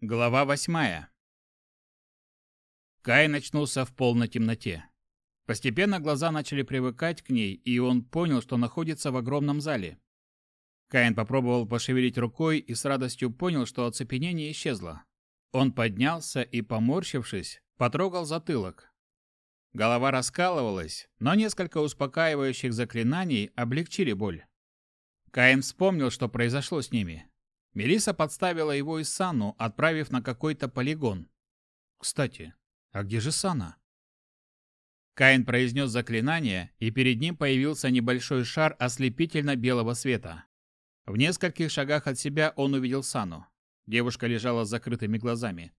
Глава восьмая. Кай начнулся в полной темноте. Постепенно глаза начали привыкать к ней, и он понял, что находится в огромном зале. Каин попробовал пошевелить рукой и с радостью понял, что оцепенение исчезло. Он поднялся и, поморщившись, потрогал затылок. Голова раскалывалась, но несколько успокаивающих заклинаний облегчили боль. Каин вспомнил, что произошло с ними. Мелиса подставила его и Сану, отправив на какой-то полигон. Кстати, а где же Сана? Каин произнес заклинание, и перед ним появился небольшой шар ослепительно-белого света. В нескольких шагах от себя он увидел Сану. Девушка лежала с закрытыми глазами.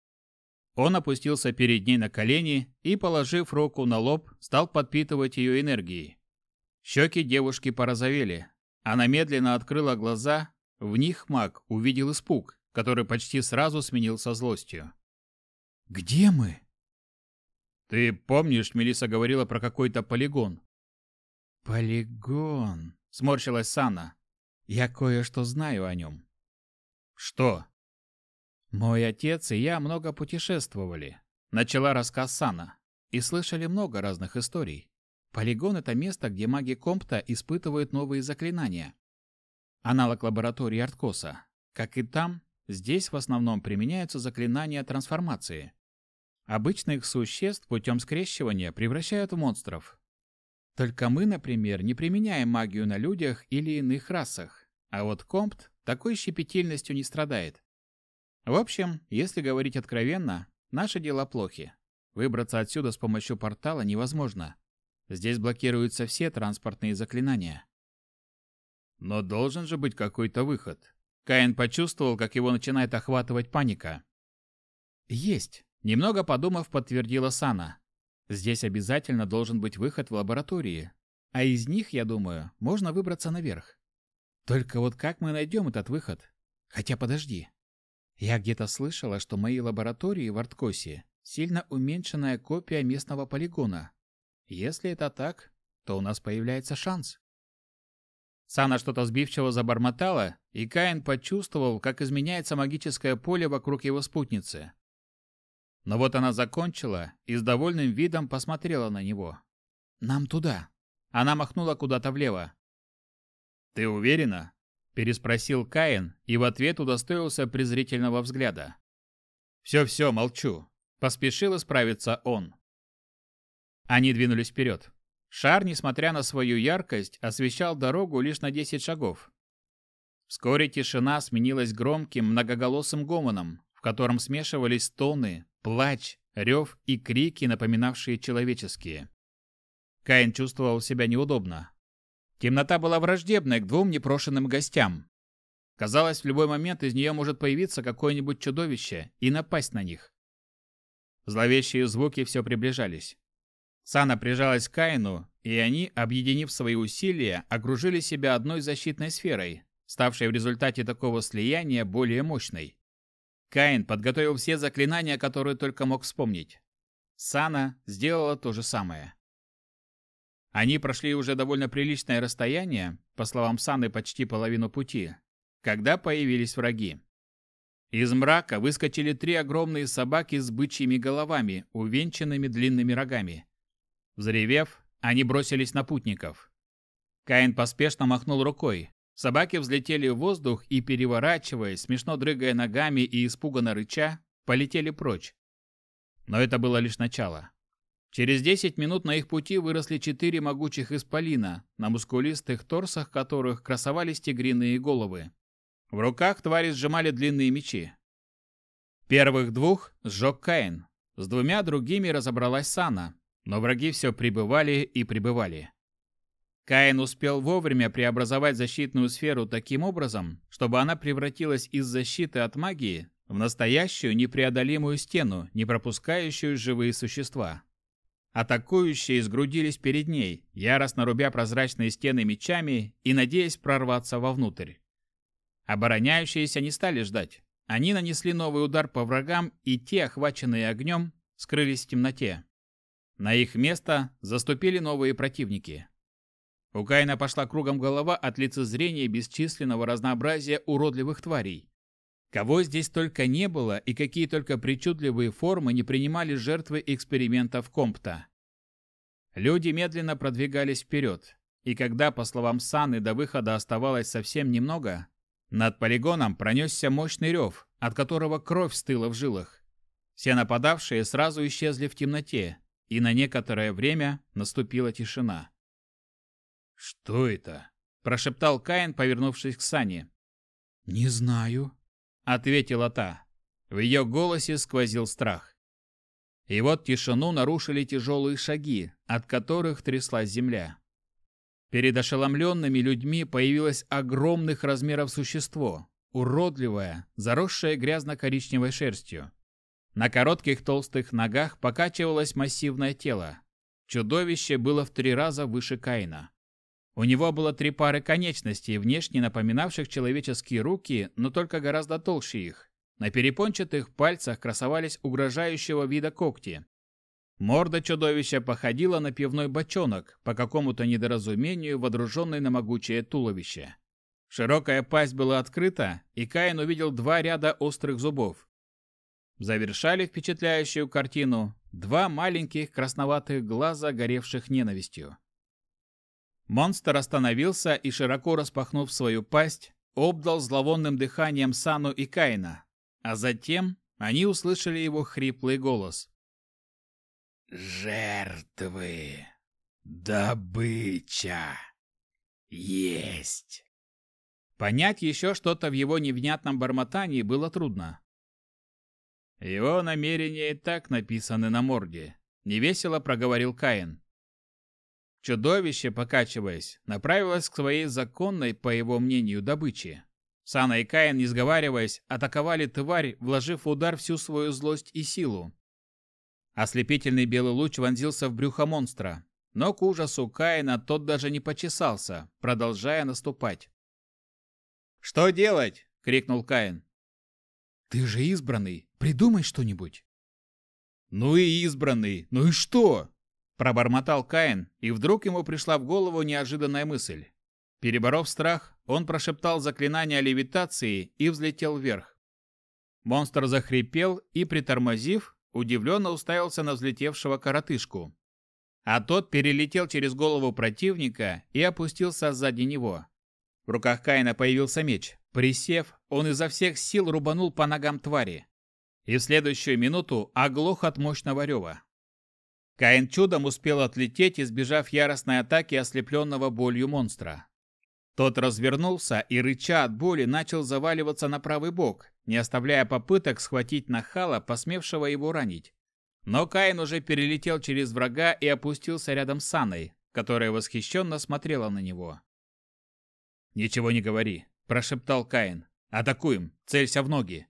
Он опустился перед ней на колени и, положив руку на лоб, стал подпитывать ее энергией. Щеки девушки порозовели. Она медленно открыла глаза в них маг увидел испуг, который почти сразу сменился злостью. «Где мы?» «Ты помнишь, Мелиса говорила про какой-то полигон?» «Полигон», — сморщилась Сана. «Я кое-что знаю о нем». «Что?» «Мой отец и я много путешествовали», — начала рассказ Сана, «и слышали много разных историй. Полигон — это место, где маги Компта испытывают новые заклинания аналог лаборатории Арткоса. Как и там, здесь в основном применяются заклинания трансформации. Обычных существ путем скрещивания превращают в монстров. Только мы, например, не применяем магию на людях или иных расах, а вот Компт такой щепетильностью не страдает. В общем, если говорить откровенно, наши дела плохи. Выбраться отсюда с помощью портала невозможно. Здесь блокируются все транспортные заклинания. Но должен же быть какой-то выход. Каин почувствовал, как его начинает охватывать паника. Есть. Немного подумав, подтвердила Сана. Здесь обязательно должен быть выход в лаборатории. А из них, я думаю, можно выбраться наверх. Только вот как мы найдем этот выход? Хотя подожди. Я где-то слышала, что мои лаборатории в Арткосе сильно уменьшенная копия местного полигона. Если это так, то у нас появляется шанс. Сана что-то сбивчиво забормотала, и Каин почувствовал, как изменяется магическое поле вокруг его спутницы. Но вот она закончила и с довольным видом посмотрела на него. «Нам туда». Она махнула куда-то влево. «Ты уверена?» – переспросил Каин и в ответ удостоился презрительного взгляда. «Все-все, молчу», – поспешил исправиться он. Они двинулись вперед. Шар, несмотря на свою яркость, освещал дорогу лишь на 10 шагов. Вскоре тишина сменилась громким многоголосым гомоном, в котором смешивались стоны, плач, рев и крики, напоминавшие человеческие. Каин чувствовал себя неудобно. Темнота была враждебной к двум непрошенным гостям. Казалось, в любой момент из нее может появиться какое-нибудь чудовище и напасть на них. Зловещие звуки все приближались. Сана прижалась к Каину, и они, объединив свои усилия, окружили себя одной защитной сферой, ставшей в результате такого слияния более мощной. Каин подготовил все заклинания, которые только мог вспомнить. Сана сделала то же самое. Они прошли уже довольно приличное расстояние, по словам Саны, почти половину пути, когда появились враги. Из мрака выскочили три огромные собаки с бычьими головами, увенчанными длинными рогами. Взревев, они бросились на путников. Каин поспешно махнул рукой. Собаки взлетели в воздух и, переворачиваясь, смешно дрыгая ногами и испуганно рыча, полетели прочь. Но это было лишь начало. Через 10 минут на их пути выросли четыре могучих исполина, на мускулистых торсах которых красовались тигриные головы. В руках твари сжимали длинные мечи. Первых двух сжег Каин. С двумя другими разобралась Сана, но враги все прибывали и прибывали. Каин успел вовремя преобразовать защитную сферу таким образом, чтобы она превратилась из защиты от магии в настоящую непреодолимую стену, не пропускающую живые существа. Атакующие сгрудились перед ней, яростно рубя прозрачные стены мечами и надеясь прорваться вовнутрь. Обороняющиеся не стали ждать. Они нанесли новый удар по врагам, и те, охваченные огнем, скрылись в темноте. На их место заступили новые противники. У Каина пошла кругом голова от лицезрения бесчисленного разнообразия уродливых тварей. Кого здесь только не было и какие только причудливые формы не принимали жертвы экспериментов Компта. Люди медленно продвигались вперед, и когда, по словам Саны, до выхода оставалось совсем немного, над полигоном пронесся мощный рев, от которого кровь стыла в жилах. Все нападавшие сразу исчезли в темноте, и на некоторое время наступила тишина. «Что это?» – прошептал Каин, повернувшись к Сане. «Не знаю», – ответила та. В ее голосе сквозил страх. И вот тишину нарушили тяжелые шаги, от которых тряслась земля. Перед ошеломленными людьми появилось огромных размеров существо, уродливое, заросшее грязно-коричневой шерстью. На коротких толстых ногах покачивалось массивное тело. Чудовище было в три раза выше Каина. У него было три пары конечностей, внешне напоминавших человеческие руки, но только гораздо толще их. На перепончатых пальцах красовались угрожающего вида когти. Морда чудовища походила на пивной бочонок, по какому-то недоразумению водруженный на могучее туловище. Широкая пасть была открыта, и Каин увидел два ряда острых зубов. Завершали впечатляющую картину два маленьких красноватых глаза, горевших ненавистью. Монстр остановился и, широко распахнув свою пасть, обдал зловонным дыханием Сану и Каина, а затем они услышали его хриплый голос. «Жертвы! Добыча! Есть!» Понять еще что-то в его невнятном бормотании было трудно. Его намерения и так написаны на морде. Невесело проговорил Каин. Чудовище, покачиваясь, направилось к своей законной, по его мнению, добыче. Сана и Каин, не сговариваясь, атаковали тварь, вложив в удар всю свою злость и силу. Ослепительный белый луч вонзился в брюхо монстра, но к ужасу Каина тот даже не почесался, продолжая наступать. «Что делать?» — крикнул Каин. «Ты же избранный, придумай что-нибудь». «Ну и избранный, ну и что?» Пробормотал Каин, и вдруг ему пришла в голову неожиданная мысль. Переборов страх, он прошептал заклинание левитации и взлетел вверх. Монстр захрипел и, притормозив, удивленно уставился на взлетевшего коротышку. А тот перелетел через голову противника и опустился сзади него. В руках Каина появился меч. Присев, он изо всех сил рубанул по ногам твари. И в следующую минуту оглох от мощного рева. Каин чудом успел отлететь, избежав яростной атаки ослепленного болью монстра. Тот развернулся и, рыча от боли, начал заваливаться на правый бок, не оставляя попыток схватить нахала, посмевшего его ранить. Но Каин уже перелетел через врага и опустился рядом с Анной, которая восхищенно смотрела на него. «Ничего не говори», – прошептал Каин. «Атакуем! Целься в ноги!»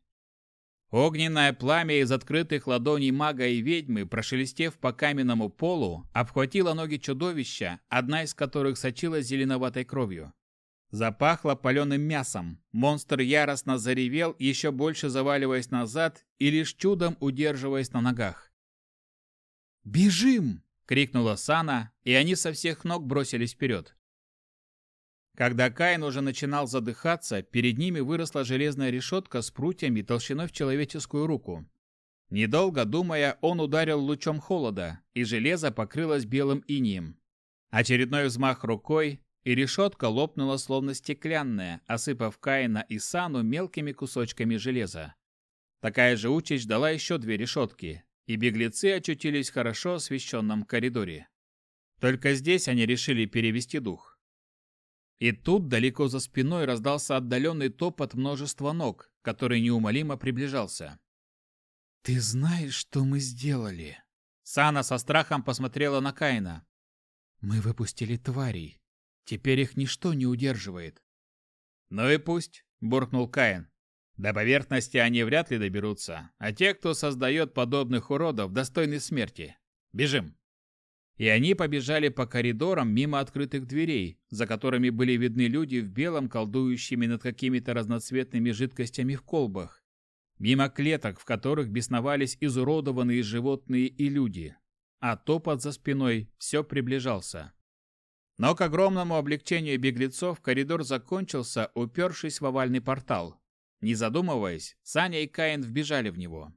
Огненное пламя из открытых ладоней мага и ведьмы, прошелестев по каменному полу, обхватило ноги чудовища, одна из которых сочилась зеленоватой кровью. Запахло паленым мясом. Монстр яростно заревел, еще больше заваливаясь назад и лишь чудом удерживаясь на ногах. «Бежим!» — крикнула Сана, и они со всех ног бросились вперед. Когда Каин уже начинал задыхаться, перед ними выросла железная решетка с прутьями толщиной в человеческую руку. Недолго думая, он ударил лучом холода, и железо покрылось белым инием. Очередной взмах рукой, и решетка лопнула словно стеклянная, осыпав Каина и Сану мелкими кусочками железа. Такая же участь дала еще две решетки, и беглецы очутились в хорошо освещенном коридоре. Только здесь они решили перевести дух. И тут далеко за спиной раздался отдаленный топот множества ног, который неумолимо приближался. «Ты знаешь, что мы сделали?» Сана со страхом посмотрела на Каина. «Мы выпустили тварей. Теперь их ничто не удерживает. Ну и пусть, буркнул Каин. До поверхности они вряд ли доберутся, а те, кто создает подобных уродов, достойны смерти. Бежим. И они побежали по коридорам мимо открытых дверей, за которыми были видны люди в белом, колдующими над какими-то разноцветными жидкостями в колбах. Мимо клеток, в которых бесновались изуродованные животные и люди. А топот за спиной все приближался. Но к огромному облегчению беглецов коридор закончился, упершись в овальный портал. Не задумываясь, Саня и Каин вбежали в него.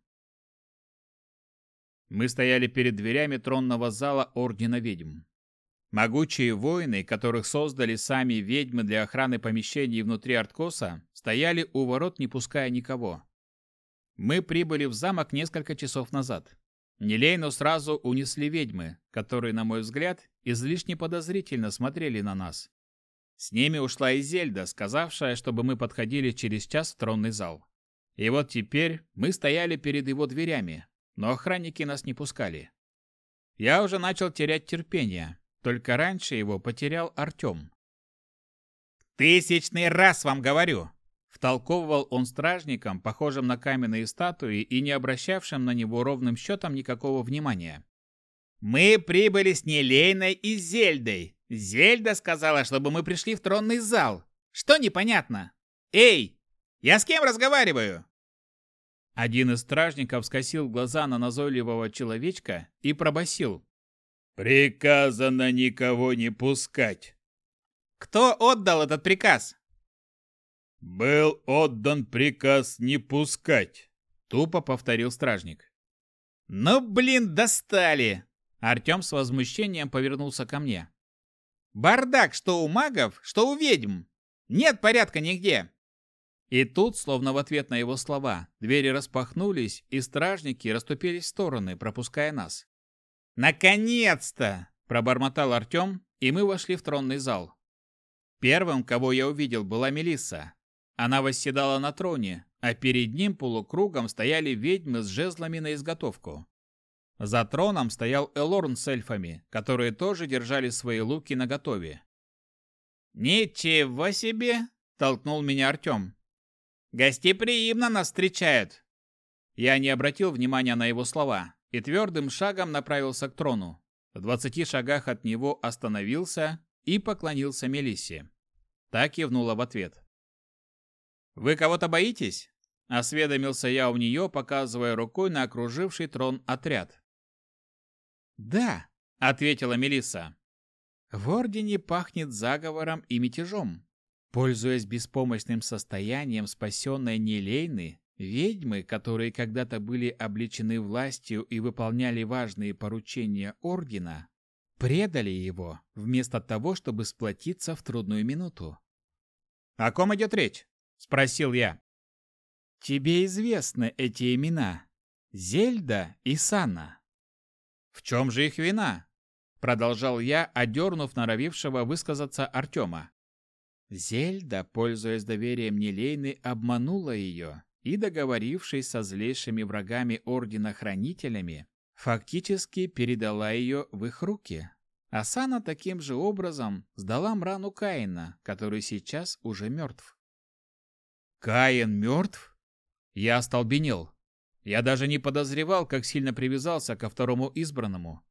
Мы стояли перед дверями тронного зала Ордена Ведьм. Могучие воины, которых создали сами ведьмы для охраны помещений внутри Арткоса, стояли у ворот, не пуская никого. Мы прибыли в замок несколько часов назад. Нелейну сразу унесли ведьмы, которые, на мой взгляд, излишне подозрительно смотрели на нас. С ними ушла и Зельда, сказавшая, чтобы мы подходили через час в тронный зал. И вот теперь мы стояли перед его дверями, но охранники нас не пускали. Я уже начал терять терпение, только раньше его потерял Артем. «Тысячный раз вам говорю!» Втолковывал он стражникам, похожим на каменные статуи и не обращавшим на него ровным счетом никакого внимания. «Мы прибыли с Нелейной и Зельдой. Зельда сказала, чтобы мы пришли в тронный зал. Что непонятно? Эй, я с кем разговариваю?» Один из стражников скосил глаза на назойливого человечка и пробасил: «Приказано никого не пускать». «Кто отдал этот приказ?» «Был отдан приказ не пускать», — тупо повторил стражник. «Ну, блин, достали!» Артем с возмущением повернулся ко мне. «Бардак, что у магов, что у ведьм! Нет порядка нигде!» И тут, словно в ответ на его слова, двери распахнулись, и стражники расступились в стороны, пропуская нас. «Наконец-то!» – пробормотал Артем, и мы вошли в тронный зал. Первым, кого я увидел, была Мелисса. Она восседала на троне, а перед ним полукругом стояли ведьмы с жезлами на изготовку. За троном стоял Элорн с эльфами, которые тоже держали свои луки наготове. «Ничего себе!» – толкнул меня Артем. «Гостеприимно нас встречают!» Я не обратил внимания на его слова и твердым шагом направился к трону. В двадцати шагах от него остановился и поклонился Мелиссе. Так кивнула в ответ. «Вы кого-то боитесь?» – осведомился я у нее, показывая рукой на окруживший трон отряд. «Да», – ответила Мелисса. «В Ордене пахнет заговором и мятежом. Пользуясь беспомощным состоянием спасенной Нелейны, ведьмы, которые когда-то были обличены властью и выполняли важные поручения Ордена, предали его, вместо того, чтобы сплотиться в трудную минуту. «О ком идет речь?» – спросил я. «Тебе известны эти имена. Зельда и Санна». «В чем же их вина?» – продолжал я, одернув норовившего высказаться Артема. Зельда, пользуясь доверием Нелейны, обманула ее и, договорившись со злейшими врагами Ордена Хранителями, фактически передала ее в их руки. Асана таким же образом сдала Мрану Каина, который сейчас уже мертв. «Каин мертв?» Я остолбенел. Я даже не подозревал, как сильно привязался ко второму избранному.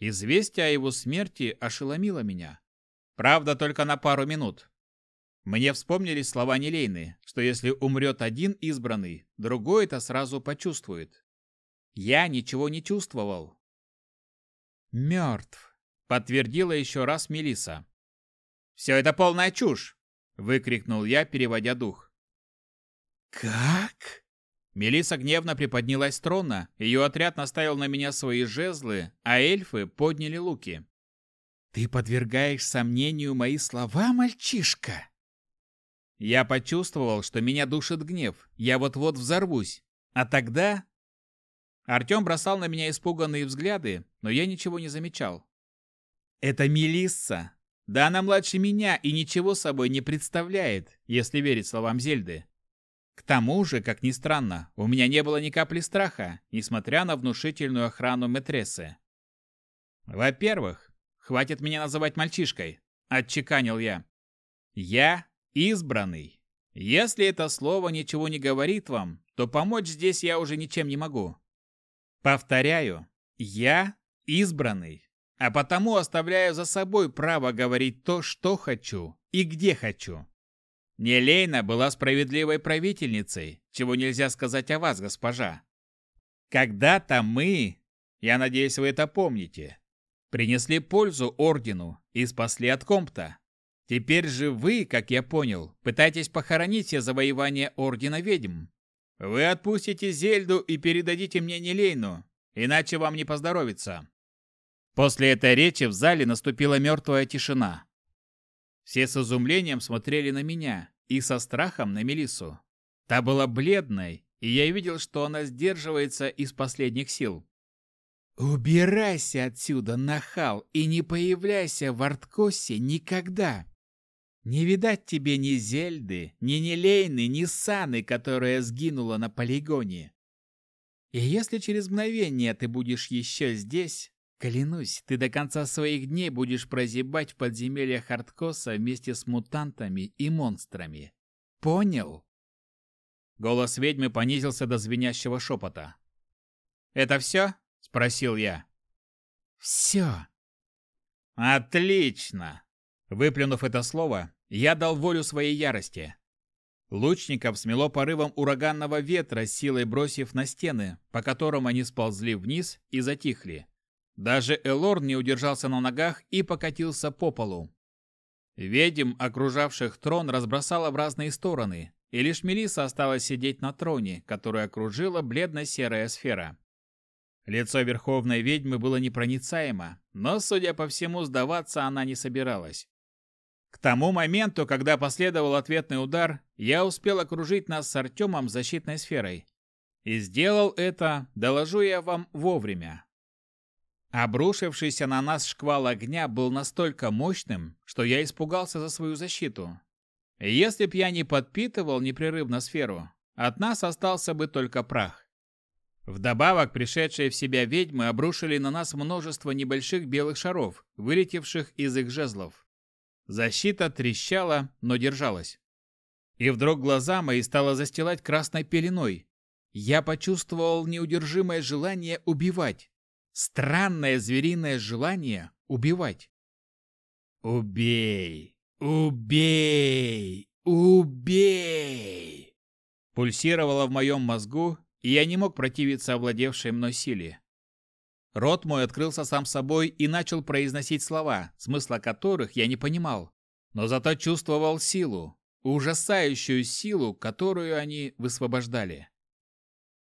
Известие о его смерти ошеломило меня. Правда, только на пару минут. Мне вспомнились слова Нелейны, что если умрет один избранный, другой это сразу почувствует. Я ничего не чувствовал. Мертв, подтвердила еще раз Мелиса. Все это полная чушь, выкрикнул я, переводя дух. Как? Мелиса гневно приподнялась с трона, ее отряд наставил на меня свои жезлы, а эльфы подняли луки. «Ты подвергаешь сомнению мои слова, мальчишка?» Я почувствовал, что меня душит гнев. Я вот-вот взорвусь. А тогда... Артем бросал на меня испуганные взгляды, но я ничего не замечал. Это Мелисса. Да она младше меня и ничего собой не представляет, если верить словам Зельды. К тому же, как ни странно, у меня не было ни капли страха, несмотря на внушительную охрану Метрессы. Во-первых, хватит меня называть мальчишкой, отчеканил я. Я Избранный. Если это слово ничего не говорит вам, то помочь здесь я уже ничем не могу. Повторяю, я избранный, а потому оставляю за собой право говорить то, что хочу и где хочу. Нелейна была справедливой правительницей, чего нельзя сказать о вас, госпожа. Когда-то мы, я надеюсь, вы это помните, принесли пользу ордену и спасли от компта. Теперь же вы, как я понял, пытаетесь похоронить все завоевания Ордена Ведьм. Вы отпустите Зельду и передадите мне Нелейну, иначе вам не поздоровится. После этой речи в зале наступила мертвая тишина. Все с изумлением смотрели на меня и со страхом на Мелиссу. Та была бледной, и я видел, что она сдерживается из последних сил. «Убирайся отсюда, нахал, и не появляйся в Арткосе никогда!» Не видать тебе ни Зельды, ни Нелейны, ни Саны, которая сгинула на полигоне. И если через мгновение ты будешь еще здесь, клянусь, ты до конца своих дней будешь прозябать в подземельях Харткоса вместе с мутантами и монстрами. Понял? Голос ведьмы понизился до звенящего шепота. «Это все?» – спросил я. «Все». «Отлично!» Выплюнув это слово, я дал волю своей ярости. Лучников смело порывом ураганного ветра, силой бросив на стены, по которым они сползли вниз и затихли. Даже Элорн не удержался на ногах и покатился по полу. Ведьм, окружавших трон, разбросало в разные стороны, и лишь Мелиса осталась сидеть на троне, который окружила бледно-серая сфера. Лицо верховной ведьмы было непроницаемо, но, судя по всему, сдаваться она не собиралась. К тому моменту, когда последовал ответный удар, я успел окружить нас с Артемом защитной сферой. И сделал это, доложу я вам, вовремя. Обрушившийся на нас шквал огня был настолько мощным, что я испугался за свою защиту. Если б я не подпитывал непрерывно сферу, от нас остался бы только прах. Вдобавок, пришедшие в себя ведьмы обрушили на нас множество небольших белых шаров, вылетевших из их жезлов. Защита трещала, но держалась. И вдруг глаза мои стало застилать красной пеленой. Я почувствовал неудержимое желание убивать. Странное звериное желание убивать. «Убей! Убей! Убей!» Пульсировало в моем мозгу, и я не мог противиться овладевшей мной силе. Рот мой открылся сам собой и начал произносить слова, смысла которых я не понимал, но зато чувствовал силу, ужасающую силу, которую они высвобождали.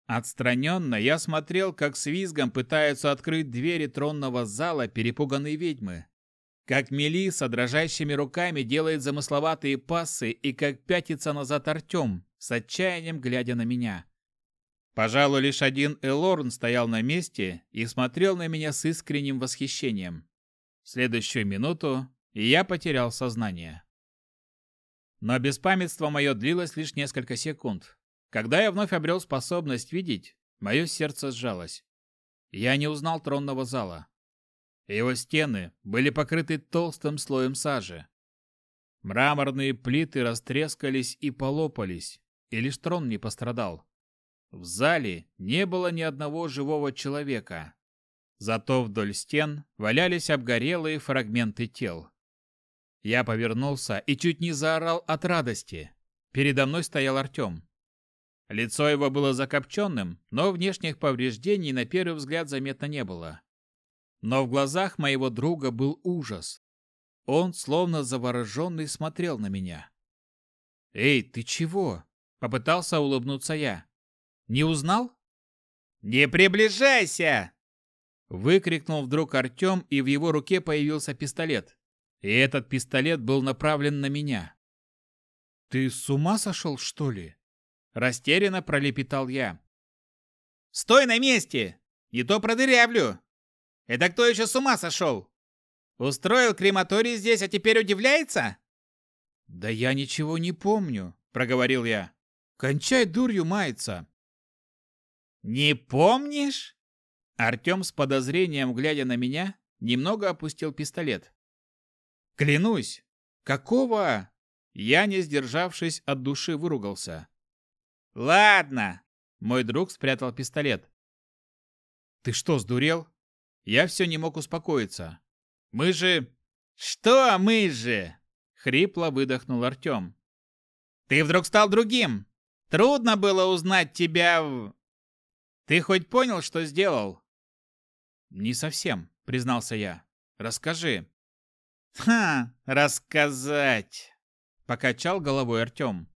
Отстраненно я смотрел, как с визгом пытаются открыть двери тронного зала перепуганные ведьмы, как Мелиса дрожащими руками делает замысловатые пассы и как пятится назад Артем, с отчаянием глядя на меня. Пожалуй, лишь один Элорн стоял на месте и смотрел на меня с искренним восхищением. В следующую минуту я потерял сознание. Но беспамятство мое длилось лишь несколько секунд. Когда я вновь обрел способность видеть, мое сердце сжалось. Я не узнал тронного зала. Его стены были покрыты толстым слоем сажи. Мраморные плиты растрескались и полопались, и лишь трон не пострадал. В зале не было ни одного живого человека. Зато вдоль стен валялись обгорелые фрагменты тел. Я повернулся и чуть не заорал от радости. Передо мной стоял Артем. Лицо его было закопченным, но внешних повреждений на первый взгляд заметно не было. Но в глазах моего друга был ужас. Он, словно завороженный, смотрел на меня. «Эй, ты чего?» — попытался улыбнуться я. Не узнал? «Не приближайся!» Выкрикнул вдруг Артем, и в его руке появился пистолет. И этот пистолет был направлен на меня. «Ты с ума сошел, что ли?» Растерянно пролепетал я. «Стой на месте! Не то продырявлю! Это кто еще с ума сошел? Устроил крематорий здесь, а теперь удивляется?» «Да я ничего не помню», — проговорил я. «Кончай дурью мается. «Не помнишь?» Артем с подозрением, глядя на меня, немного опустил пистолет. «Клянусь! Какого?» Я, не сдержавшись, от души выругался. «Ладно!» Мой друг спрятал пистолет. «Ты что, сдурел?» Я все не мог успокоиться. «Мы же...» «Что мы же?» Хрипло выдохнул Артем. «Ты вдруг стал другим! Трудно было узнать тебя в...» Ты хоть понял, что сделал? Не совсем, признался я. Расскажи. «Ха, рассказать!» — покачал головой Артем.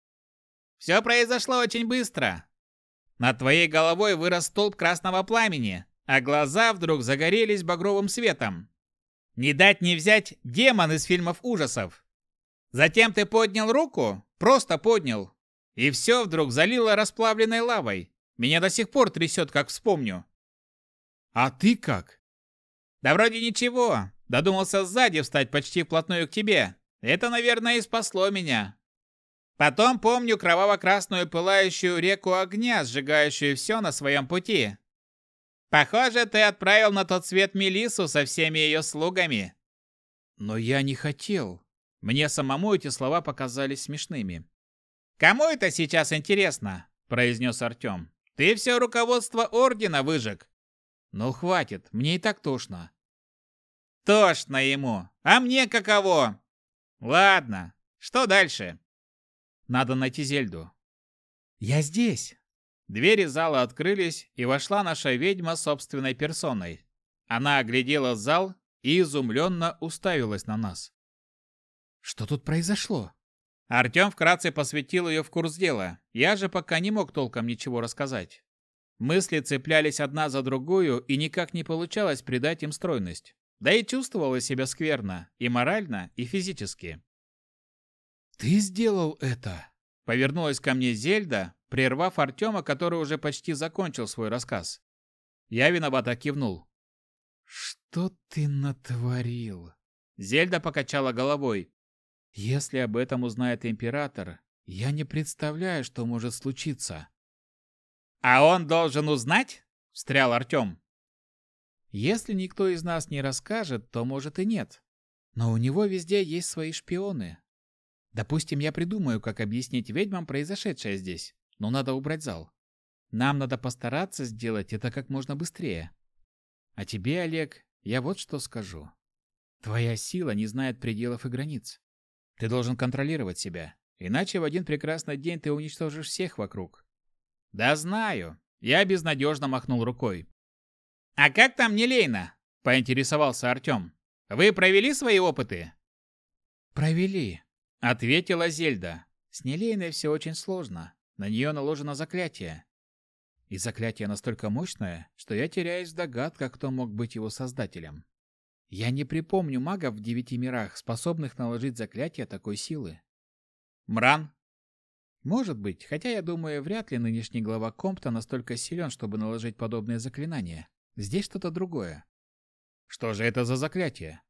«Все произошло очень быстро. Над твоей головой вырос столб красного пламени, а глаза вдруг загорелись багровым светом. Не дать не взять демон из фильмов ужасов. Затем ты поднял руку, просто поднял, и все вдруг залило расплавленной лавой. Меня до сих пор трясет, как вспомню. А ты как? Да вроде ничего. Додумался сзади встать почти вплотную к тебе. Это, наверное, и спасло меня. Потом помню кроваво-красную пылающую реку огня, сжигающую все на своем пути. Похоже, ты отправил на тот свет Мелису со всеми ее слугами. Но я не хотел. Мне самому эти слова показались смешными. «Кому это сейчас интересно?» – произнес Артем. «Ты все руководство Ордена выжег». «Ну хватит, мне и так тошно». «Тошно ему. А мне каково?» «Ладно, что дальше?» «Надо найти Зельду». «Я здесь». Двери зала открылись, и вошла наша ведьма собственной персоной. Она оглядела зал и изумленно уставилась на нас. Что тут произошло? Артем вкратце посвятил ее в курс дела. Я же пока не мог толком ничего рассказать. Мысли цеплялись одна за другую, и никак не получалось придать им стройность. Да и чувствовала себя скверно, и морально, и физически. «Ты сделал это!» Повернулась ко мне Зельда, прервав Артема, который уже почти закончил свой рассказ. Я виновато кивнул. «Что ты натворил?» Зельда покачала головой. Если об этом узнает император, я не представляю, что может случиться. А он должен узнать? встрял Артем. Если никто из нас не расскажет, то может и нет. Но у него везде есть свои шпионы. Допустим, я придумаю, как объяснить ведьмам произошедшее здесь, но надо убрать зал. Нам надо постараться сделать это как можно быстрее. А тебе, Олег, я вот что скажу. Твоя сила не знает пределов и границ. Ты должен контролировать себя, иначе в один прекрасный день ты уничтожишь всех вокруг. Да знаю. Я безнадежно махнул рукой. А как там Нелейна? Поинтересовался Артем. Вы провели свои опыты? Провели, ответила Зельда. С Нелейной все очень сложно. На нее наложено заклятие. И заклятие настолько мощное, что я теряюсь в догадках, кто мог быть его создателем. Я не припомню магов в девяти мирах, способных наложить заклятие такой силы. Мран? Может быть, хотя я думаю, вряд ли нынешний глава Компта настолько силен, чтобы наложить подобные заклинания. Здесь что-то другое. Что же это за заклятие?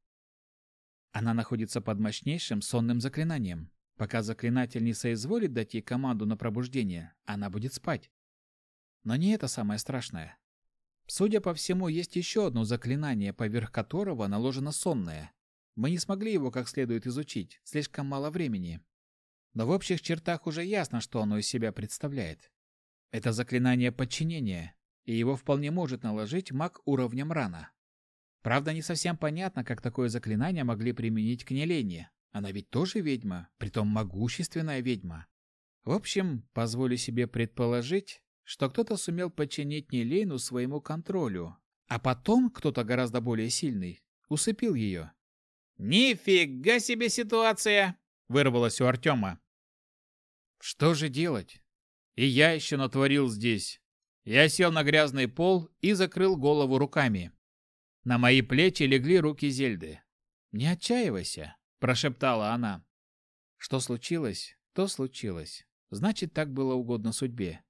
Она находится под мощнейшим сонным заклинанием. Пока заклинатель не соизволит дать ей команду на пробуждение, она будет спать. Но не это самое страшное. Судя по всему, есть еще одно заклинание, поверх которого наложено сонное. Мы не смогли его как следует изучить, слишком мало времени. Но в общих чертах уже ясно, что оно из себя представляет. Это заклинание подчинения, и его вполне может наложить маг уровнем рана. Правда, не совсем понятно, как такое заклинание могли применить к Нелене. Она ведь тоже ведьма, притом могущественная ведьма. В общем, позволю себе предположить, что кто-то сумел подчинить Нелейну своему контролю, а потом кто-то гораздо более сильный усыпил ее. «Нифига себе ситуация!» — вырвалось у Артема. «Что же делать? И я еще натворил здесь». Я сел на грязный пол и закрыл голову руками. На мои плечи легли руки Зельды. «Не отчаивайся», — прошептала она. «Что случилось, то случилось. Значит, так было угодно судьбе.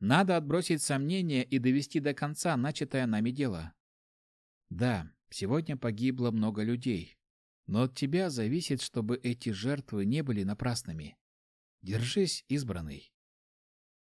Надо отбросить сомнения и довести до конца начатое нами дело. Да, сегодня погибло много людей, но от тебя зависит, чтобы эти жертвы не были напрасными. Держись, избранный.